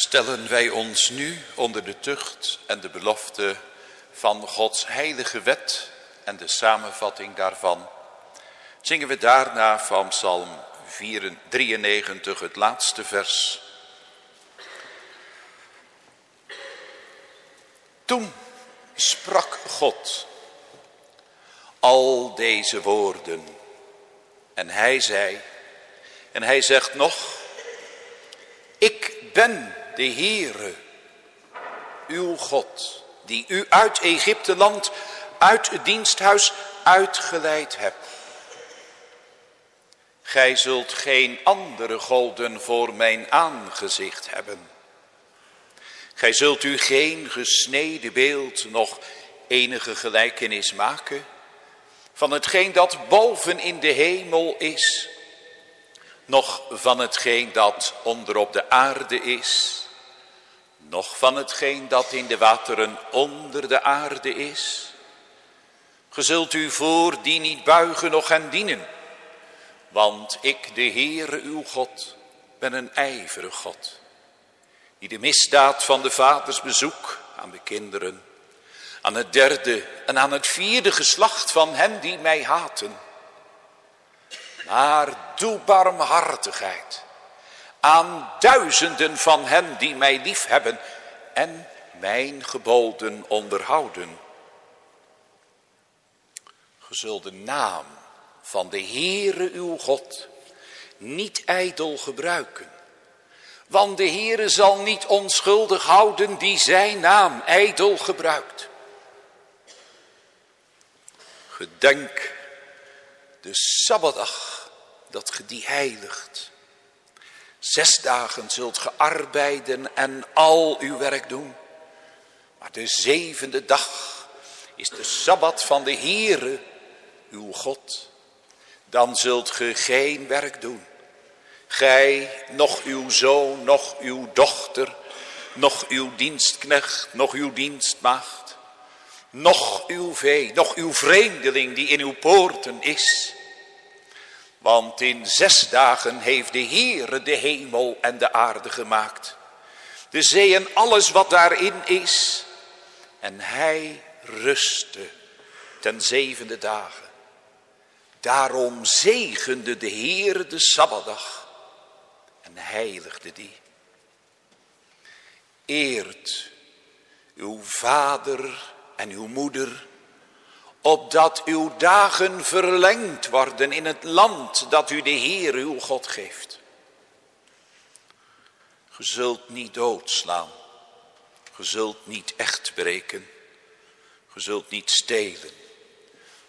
stellen wij ons nu onder de tucht en de belofte van Gods heilige wet en de samenvatting daarvan. Zingen we daarna van Psalm 93 het laatste vers. Toen sprak God al deze woorden en hij zei, en hij zegt nog, ik ben de Heere, uw God, die u uit Egypte land, uit het diensthuis uitgeleid hebt. Gij zult geen andere golden voor mijn aangezicht hebben. Gij zult u geen gesneden beeld nog enige gelijkenis maken van hetgeen dat boven in de hemel is, nog van hetgeen dat onder op de aarde is, nog van hetgeen dat in de wateren onder de aarde is. Ge zult u voor die niet buigen nog gaan dienen, want ik, de Heere uw God, ben een ijverig God, die de misdaad van de vaders bezoek aan de kinderen, aan het derde en aan het vierde geslacht van hen die mij haten. Maar doe barmhartigheid aan duizenden van hen die mij lief hebben en mijn geboden onderhouden. Ge zult de naam van de Heere uw God niet ijdel gebruiken. Want de Heere zal niet onschuldig houden die zijn naam ijdel gebruikt. Gedenk de Sabbatdag dat ge die heiligt. Zes dagen zult ge arbeiden en al uw werk doen. Maar de zevende dag is de Sabbat van de Heere, uw God. Dan zult ge geen werk doen. Gij, nog uw zoon, nog uw dochter, nog uw dienstknecht, nog uw dienstmaagd, nog uw vee, nog uw vreemdeling die in uw poorten is. Want in zes dagen heeft de Heere de hemel en de aarde gemaakt. De zee en alles wat daarin is. En hij rustte ten zevende dagen. Daarom zegende de Heere de Sabbatdag en heiligde die. Eert uw vader en uw moeder opdat uw dagen verlengd worden in het land dat u de Heer uw God geeft. Ge zult niet doodslaan, ge zult niet echt breken, ge zult niet stelen,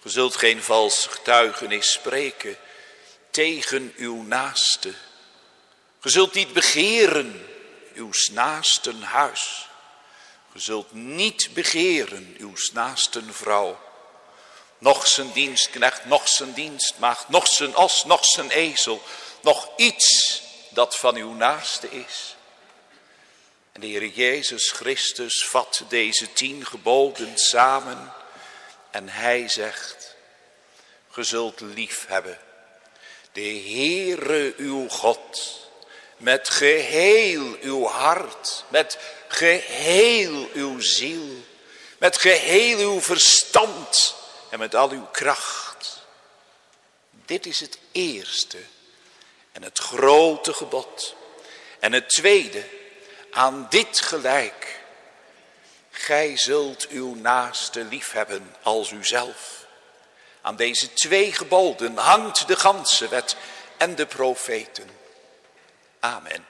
ge zult geen vals getuigenis spreken tegen uw naaste. Ge zult niet begeren uw naasten huis. Ge zult niet begeren uw naasten vrouw nog zijn dienstknecht, nog zijn dienstmaagd, nog zijn os, nog zijn ezel. Nog iets dat van uw naaste is. En de Heer Jezus Christus vat deze tien geboden samen. En hij zegt, ge zult lief hebben. De Heere uw God. Met geheel uw hart. Met geheel uw ziel. Met geheel uw verstand en met al uw kracht. Dit is het eerste en het grote gebod. En het tweede, aan dit gelijk. Gij zult uw naaste lief hebben als uzelf. Aan deze twee geboden hangt de ganse wet en de profeten. Amen.